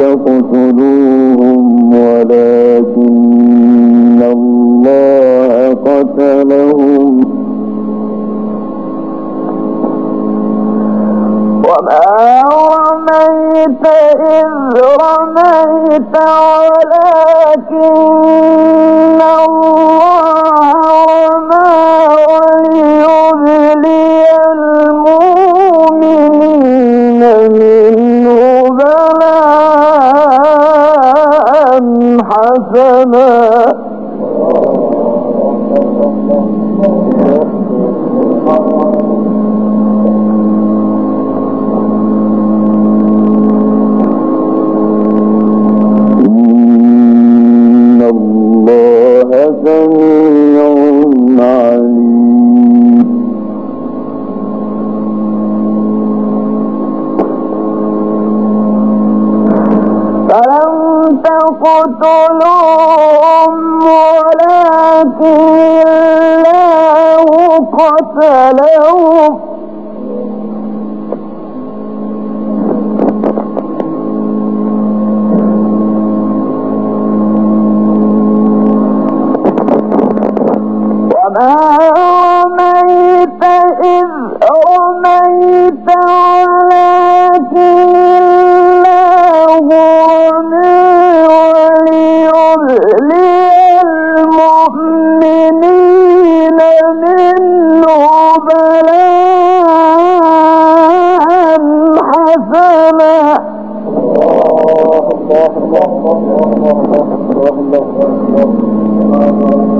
تقتلوهم ولكن الله قتلهم. وما رميت إذ رميت ولكن حسنا تقتلوهم ولكن الله قتلهم وما بلاء حسنا إن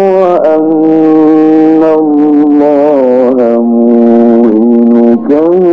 قوم